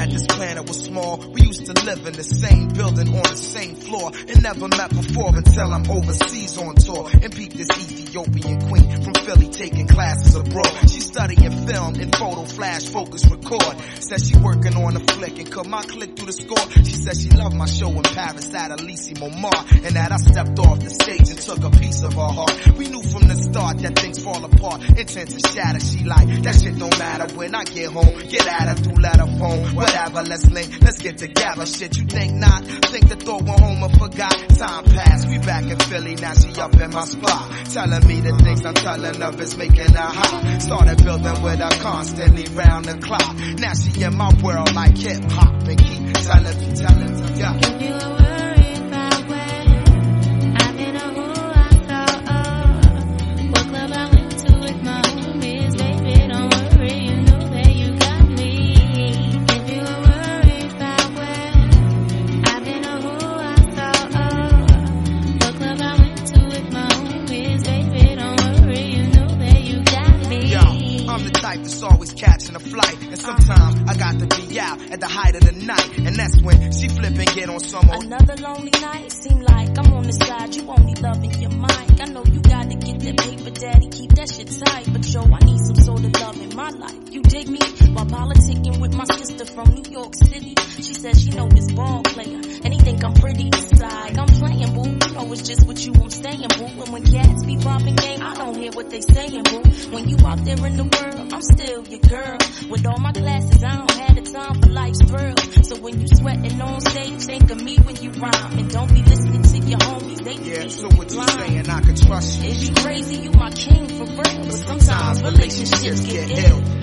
that this planet was small. We used to live in the same building on the same floor and never met before until I'm overseas on tour and peep this Ethiopian queen from Philly taking classes abroad. Studying film and photo flash focus record. Says she working on a flick and cut my click through the score. She said she loved my show in Paris at Élysée Montmartre and that I stepped off the stage and took a piece of her heart. We knew from the start that things fall apart, intent to shatter. She like that shit don't matter when I get home. Get at her through letter phone, whatever. Let's link, let's get together. Shit, you think not? Think the thought went home and forgot. Time passed, we back in Philly, now she up in my spot. Telling me the things I'm telling of is making her hot. Started building with her constantly round the clock. Now she in my world like hip hop and keep telling me, telling me, yeah. And sometimes I got to be out at the height of the night. And that's when she flip and get on some old. Another lonely night, seem like I'm on the side, you only loving your mind. I know you gotta get that paper, daddy, keep that shit tight. But yo, I need some sort of love in my life. You dig me? While politicking with my sister from New York City, she says she know this ball player, and he think I'm pretty inside. I'm playing, boo. You know it's just with you I'm staying, boo. And when cats be popping game, I don't hear what they saying, boo. When you out there in the world, I'm still your girl. With all my classes, I don't have the time for life's thrill. So when you sweating on stage, think of me when you rhyme, and don't be listening to your homies. They Yeah, so what you saying? I can trust you. Is you crazy? You my king for real. But sometimes relationships get ill.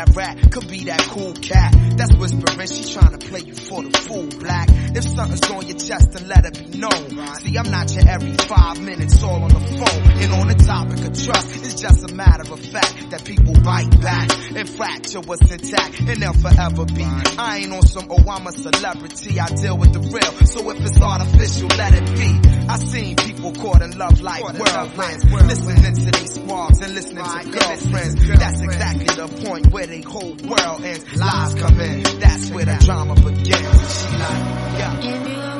That rat, could be that cool cat. That's whispering, she trying to play you for the fool, black. If something's on your chest, then let it be known. See, I'm not your every five minutes all on the phone. And on the topic of trust, it's just a matter of fact that people bite back and fracture what's intact, and they'll forever be. I ain't on some, oh, I'm a celebrity, I deal with the real. So if it's artificial, let it be. I seen people caught in love like whirlwinds, listening to these squabs and listening to girlfriends. That's exactly the point where they whole world ends. Lies come in, that's where the drama begins. She like, yeah.